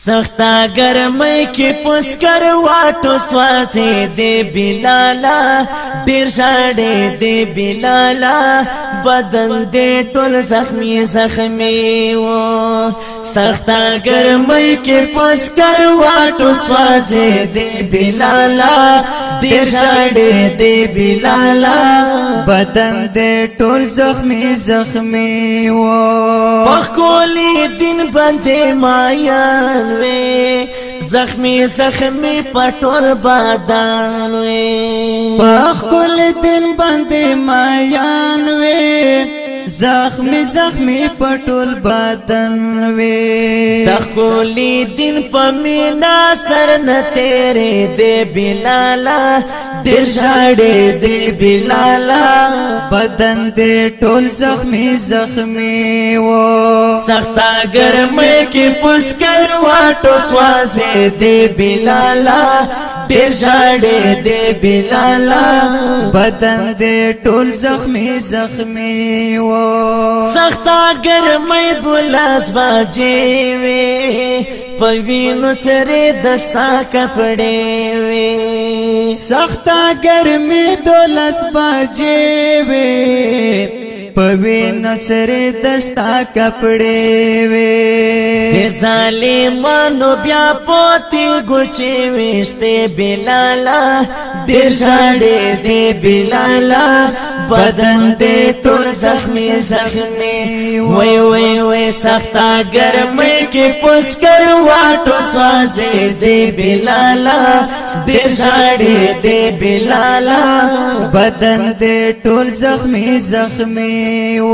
سختا گرمای کې پسکر واټو سواسه دی بلالا ډیر شاړې دی بلالا بدن دې ټول زخمی زخمی و سختا گرمای کې پسکر واټو سواسه دی بلالا ډیر شاړې دی بلالا بدن دې ټول زخمی زخمی و پخ کولی دین باندې مایا بدن وي زخمی زخمی پټول بدن وي پخ کول دن باندې میان وي زخمی زخمی پټول بدن وي تخولی دن پمینا سر نه تیرې دې بلالا ډیر ژړې دی بلالا بدن دې ټول زخمی زخمی و سختا ګرمې کې پسکر واټو سوازې دی بلالا ډیر ژړې دی بلالا بدن دې ټول زخمی زخمی و سختا ګرمې دلاس باجې وي پوینو سره دستا کپڑے وی سختا گرمی دولس باجے وی پوینو سره دستا کپڑے وی ظالمانو بیا پوتی گوچی ویشتے بلالا دیر شاڑے دی بلالا بدن دې ټول زخمی زخمی وای وای وای سختا ګرمۍ کې پسکر واټو سازې دې بلالا دې ژړې دې بلالا بدن دې ټول زخمی زخمی و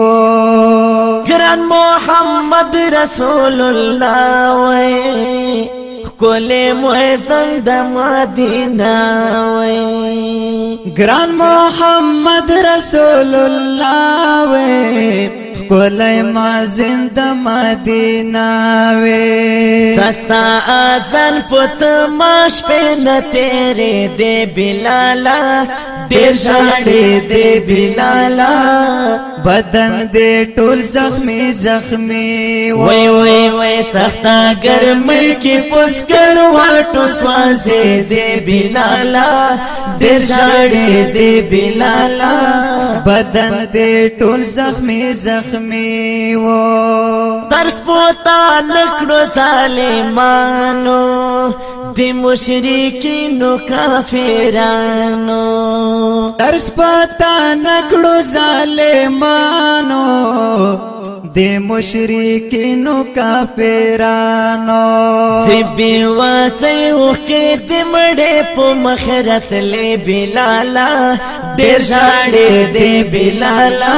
ګران محمد رسول الله وای کولې محسن د مدینه وې ګران محمد رسول الله وې کولې ما زند مدینه وې تستا اذان پت ماش په نتیرې دې بلالا ډېر شاړې دې بلالا بدن دې ټول زخمي زخمي وې وې وې سختا ګرمۍ کې پسکر واټو سوازه دې بلالا ډېر شاړې دې بلالا بدن دې ټول زخمي زخمي و درس پوتا نکړو ظالمانو دی مشرکینو کافرانو درس پتا نکړو ظالمانو دی مشرکینو کافرانو دی بیواسی اوکی دی مڑی پو مخرت لی بلالا دیر شاڑی دی بلالا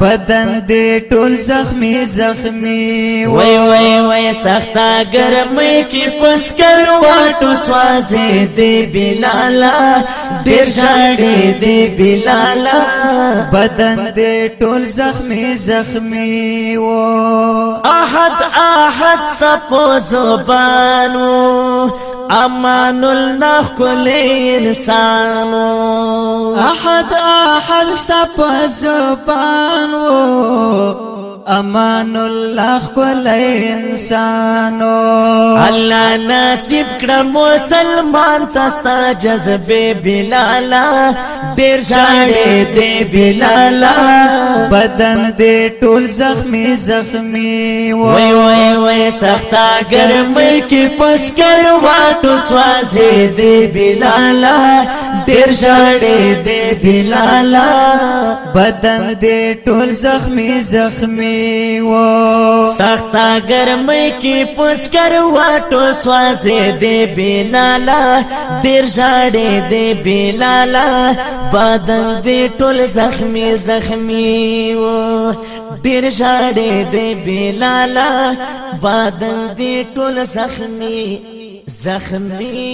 بدن دی ټول زخمی زخمی وی وی وی سختا گرمی کی پسکر واٹو سوازی دی بلالا دیر شاڑی دی بلالا بدن دی ټول زخمی زخمی و احد احد ستا پو زبانو امان الله کل انسانو احد احد ستا پو زبانو امان الله کول انسانو الله نصیب کړه مسلمان تستا جذبه بلالا ډیر شاله دی بلالا بدن دې ټول زخمی زخمی وای وای وای سختا ګرمۍ کې پس کر واټو سوازه دی بلالا تیر شړې دې بلالا بدن دې ټول زخمی زخمی و سختا ګرمۍ کې پسکر واټو سوازې دې بلالا تیر شړې دې بلالا بدن دې ټول زخمی زخمی و ډیر شړې دې بلالا بدن دې ټول زخمی زخمی